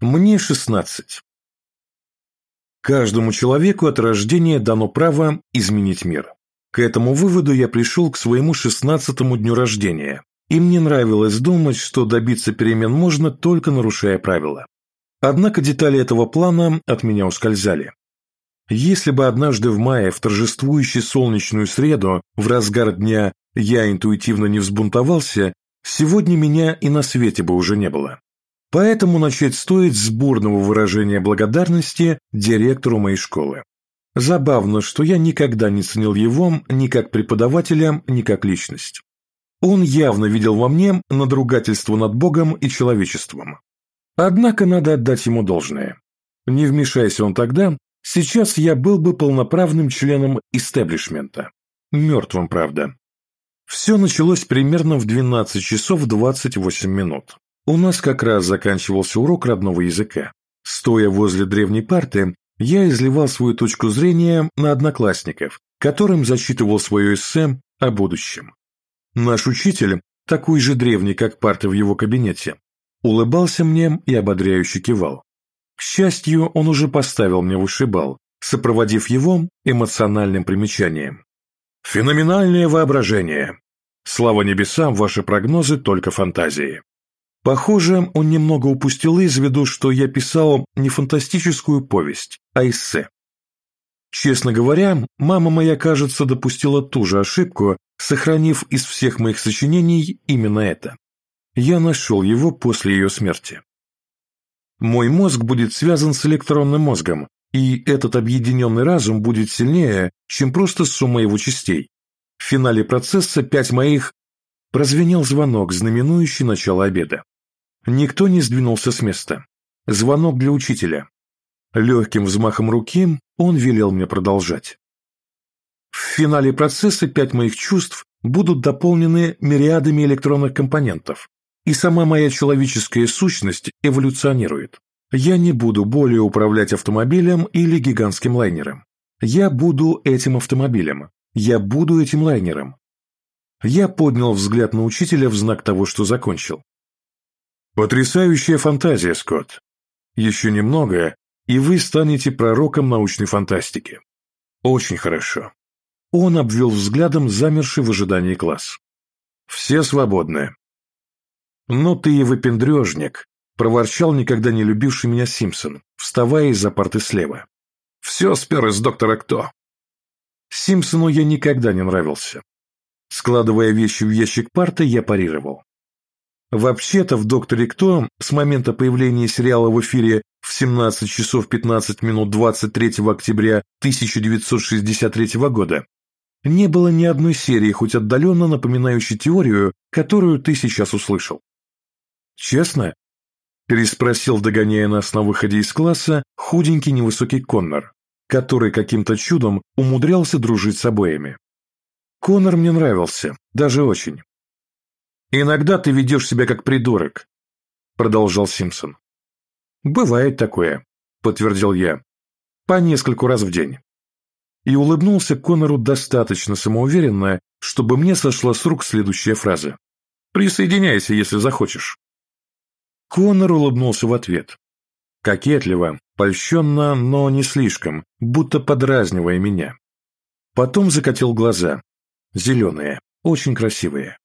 Мне 16. Каждому человеку от рождения дано право изменить мир. К этому выводу я пришел к своему шестнадцатому дню рождения, и мне нравилось думать, что добиться перемен можно, только нарушая правила. Однако детали этого плана от меня ускользали. Если бы однажды в мае, в торжествующую солнечную среду, в разгар дня, я интуитивно не взбунтовался, сегодня меня и на свете бы уже не было. Поэтому начать стоит с бурного выражения благодарности директору моей школы. Забавно, что я никогда не ценил его ни как преподавателя, ни как личность. Он явно видел во мне надругательство над Богом и человечеством. Однако надо отдать ему должное. Не вмешайся он тогда, сейчас я был бы полноправным членом истеблишмента. Мертвым, правда. Все началось примерно в 12 часов 28 минут. У нас как раз заканчивался урок родного языка. Стоя возле древней парты, я изливал свою точку зрения на одноклассников, которым зачитывал свое эссе о будущем. Наш учитель, такой же древний, как парты в его кабинете, улыбался мне и ободряюще кивал. К счастью, он уже поставил мне высший балл, сопроводив его эмоциональным примечанием. «Феноменальное воображение! Слава небесам, ваши прогнозы только фантазии!» Похоже, он немного упустил из виду, что я писал не фантастическую повесть, а эссе. Честно говоря, мама моя, кажется, допустила ту же ошибку, сохранив из всех моих сочинений именно это. Я нашел его после ее смерти. Мой мозг будет связан с электронным мозгом, и этот объединенный разум будет сильнее, чем просто сумма его частей. В финале процесса пять моих Прозвенел звонок, знаменующий начало обеда. Никто не сдвинулся с места. Звонок для учителя. Легким взмахом руки он велел мне продолжать. В финале процесса пять моих чувств будут дополнены мириадами электронных компонентов, и сама моя человеческая сущность эволюционирует. Я не буду более управлять автомобилем или гигантским лайнером. Я буду этим автомобилем. Я буду этим лайнером. Я поднял взгляд на учителя в знак того, что закончил. Потрясающая фантазия, Скотт. Еще немного, и вы станете пророком научной фантастики. Очень хорошо. Он обвел взглядом замерший в ожидании класс. Все свободны. Но ты и выпендрежник, проворчал никогда не любивший меня Симпсон, вставая из-за парты слева. Все спер из доктора Кто. Симпсону я никогда не нравился. Складывая вещи в ящик парты, я парировал. Вообще-то в «Докторе Кто» с момента появления сериала в эфире в 17 часов 15 минут 23 октября 1963 года не было ни одной серии, хоть отдаленно напоминающей теорию, которую ты сейчас услышал. «Честно?» – переспросил, догоняя нас на выходе из класса, худенький невысокий Коннор, который каким-то чудом умудрялся дружить с обоими. Конор мне нравился, даже очень. «Иногда ты ведешь себя как придурок», — продолжал Симпсон. «Бывает такое», — подтвердил я. «По нескольку раз в день». И улыбнулся Конору достаточно самоуверенно, чтобы мне сошла с рук следующая фраза. «Присоединяйся, если захочешь». Конор улыбнулся в ответ. Кокетливо, польщенно, но не слишком, будто подразнивая меня. Потом закатил глаза, Зеленые, очень красивые.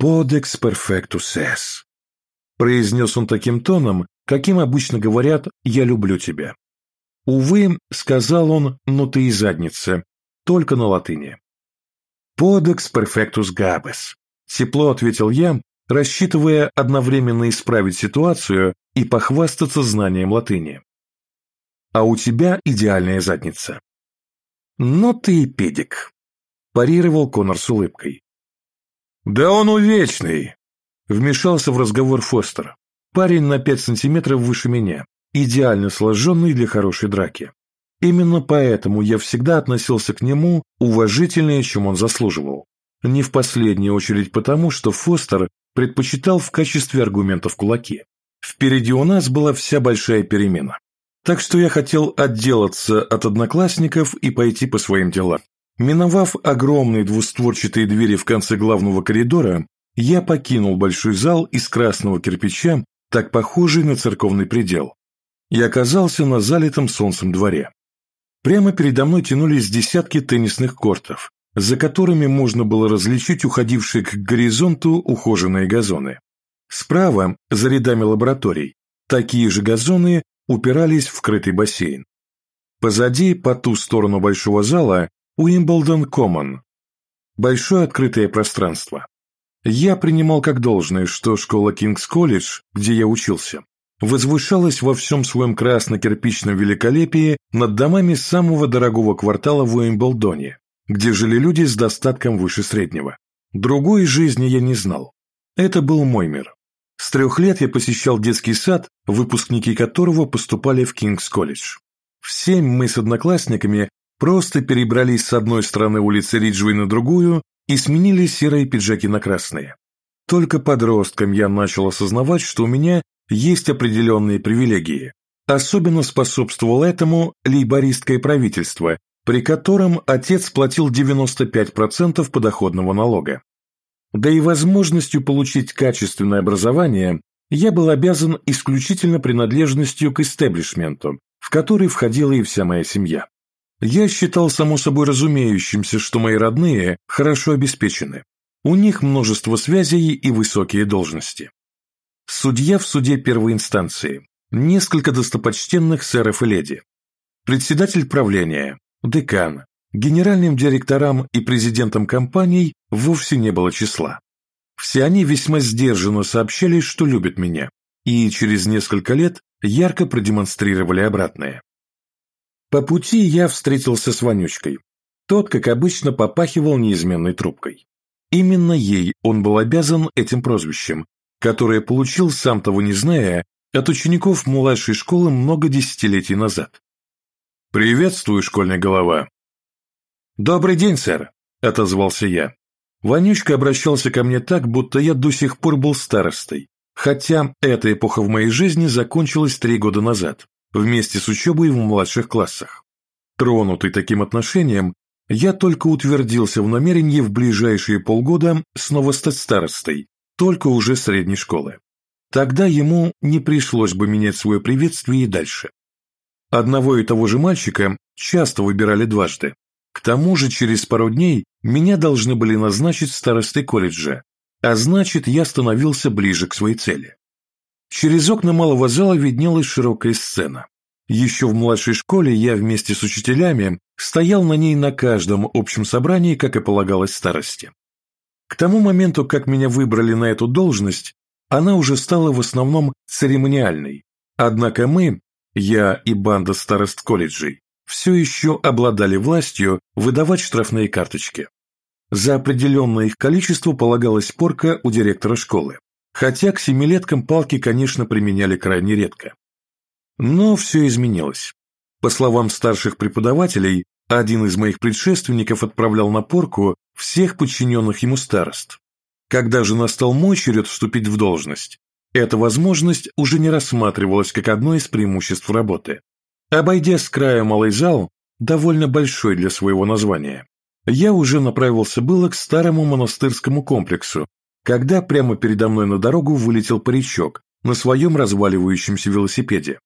«Подекс перфектус эс», — произнес он таким тоном, каким обычно говорят «я люблю тебя». Увы, сказал он, но ты и задница, только на латыни. «Подекс перфектус габес», — тепло ответил я, рассчитывая одновременно исправить ситуацию и похвастаться знанием латыни. «А у тебя идеальная задница». «Но ты и педик», парировал Конор с улыбкой. «Да он увечный!» Вмешался в разговор Фостер. Парень на пять сантиметров выше меня, идеально сложенный для хорошей драки. Именно поэтому я всегда относился к нему уважительнее, чем он заслуживал. Не в последнюю очередь потому, что Фостер предпочитал в качестве аргументов кулаки. Впереди у нас была вся большая перемена. Так что я хотел отделаться от одноклассников и пойти по своим делам. Миновав огромные двустворчатые двери в конце главного коридора, я покинул большой зал из красного кирпича так похожий на церковный предел, и оказался на залитом солнцем дворе. Прямо передо мной тянулись десятки теннисных кортов, за которыми можно было различить уходившие к горизонту ухоженные газоны. Справа, за рядами лабораторий, такие же газоны упирались в крытый бассейн. Позади, по ту сторону большого зала, Уимблдон Коммон. Большое открытое пространство. Я принимал как должное, что школа Кингс-колледж, где я учился, возвышалась во всем своем красно-кирпичном великолепии над домами самого дорогого квартала в Уимблдоне, где жили люди с достатком выше среднего. Другой жизни я не знал. Это был мой мир. С трех лет я посещал детский сад, выпускники которого поступали в Кингс-колледж. В семь мы с одноклассниками просто перебрались с одной стороны улицы Риджвей на другую и сменили серые пиджаки на красные. Только подростком я начал осознавать, что у меня есть определенные привилегии. Особенно способствовало этому лейбористское правительство, при котором отец платил 95% подоходного налога. Да и возможностью получить качественное образование я был обязан исключительно принадлежностью к истеблишменту, в который входила и вся моя семья. Я считал само собой разумеющимся, что мои родные хорошо обеспечены. У них множество связей и высокие должности. Судья в суде первой инстанции, несколько достопочтенных сэров и леди, председатель правления, декан, генеральным директорам и президентам компаний вовсе не было числа. Все они весьма сдержанно сообщали, что любят меня, и через несколько лет ярко продемонстрировали обратное. По пути я встретился с Вонючкой. Тот, как обычно, попахивал неизменной трубкой. Именно ей он был обязан этим прозвищем, которое получил, сам того не зная, от учеников младшей школы много десятилетий назад. «Приветствую, школьная голова!» «Добрый день, сэр!» – отозвался я. Вонючка обращался ко мне так, будто я до сих пор был старостой, Хотя эта эпоха в моей жизни закончилась три года назад, вместе с учебой в младших классах. Тронутый таким отношением, я только утвердился в намерении в ближайшие полгода снова стать старостой, только уже средней школы. Тогда ему не пришлось бы менять свое приветствие и дальше. Одного и того же мальчика часто выбирали дважды. К тому же через пару дней меня должны были назначить старостой колледжа, а значит, я становился ближе к своей цели. Через окна малого зала виднелась широкая сцена. Еще в младшей школе я вместе с учителями стоял на ней на каждом общем собрании, как и полагалось старости. К тому моменту, как меня выбрали на эту должность, она уже стала в основном церемониальной. Однако мы, я и банда старост колледжей, все еще обладали властью выдавать штрафные карточки. За определенное их количество полагалась порка у директора школы, хотя к семилеткам палки, конечно, применяли крайне редко. Но все изменилось. По словам старших преподавателей, один из моих предшественников отправлял на порку всех подчиненных ему старост. Когда же настал мой черед вступить в должность, эта возможность уже не рассматривалась как одно из преимуществ работы. Обойдя с края малый зал, довольно большой для своего названия, я уже направился было к старому монастырскому комплексу, когда прямо передо мной на дорогу вылетел паричок на своем разваливающемся велосипеде.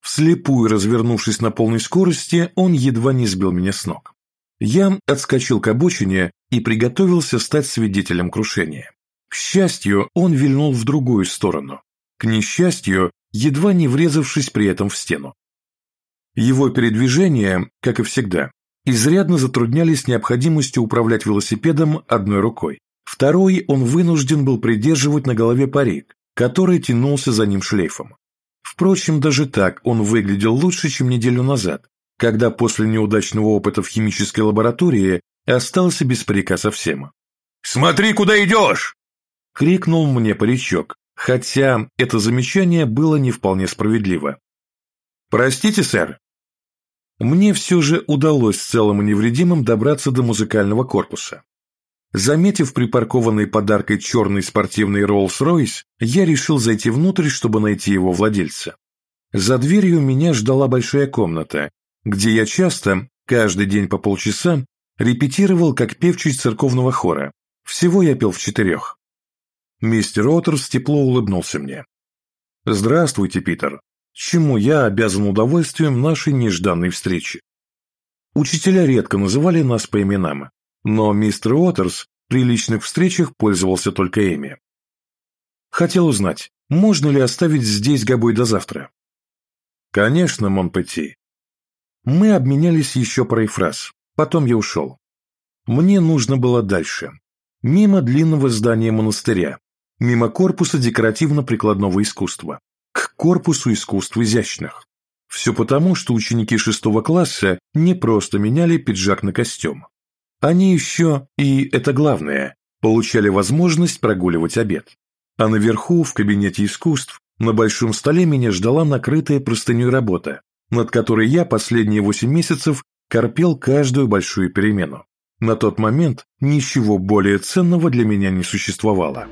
Вслепую развернувшись на полной скорости, он едва не сбил меня с ног. Я отскочил к обочине и приготовился стать свидетелем крушения. К счастью, он вильнул в другую сторону. К несчастью, едва не врезавшись при этом в стену. Его передвижения, как и всегда, изрядно затруднялись необходимостью управлять велосипедом одной рукой. Второй он вынужден был придерживать на голове парик, который тянулся за ним шлейфом. Впрочем, даже так он выглядел лучше, чем неделю назад, когда после неудачного опыта в химической лаборатории остался без парика совсем. «Смотри, куда идешь!» — крикнул мне паричок, хотя это замечание было не вполне справедливо. «Простите, сэр», мне все же удалось целым и невредимым добраться до музыкального корпуса. Заметив припаркованный подаркой черный спортивный Роллс-Ройс, я решил зайти внутрь, чтобы найти его владельца. За дверью меня ждала большая комната, где я часто, каждый день по полчаса, репетировал как певчий церковного хора. Всего я пел в четырех. Мистер Отерс тепло улыбнулся мне. Здравствуйте, Питер. Чему я обязан удовольствием нашей нежданной встречи? Учителя редко называли нас по именам, но мистер Уотерс при личных встречах пользовался только ими. Хотел узнать, можно ли оставить здесь Габой до завтра? Конечно, Монпетти. Мы обменялись еще парой фраз, потом я ушел. Мне нужно было дальше. Мимо длинного здания монастыря, мимо корпуса декоративно-прикладного искусства, к корпусу искусств изящных. Все потому, что ученики шестого класса не просто меняли пиджак на костюм. Они еще, и это главное, получали возможность прогуливать обед. А наверху, в кабинете искусств, на большом столе меня ждала накрытая простыней работа, над которой я последние восемь месяцев корпел каждую большую перемену. На тот момент ничего более ценного для меня не существовало.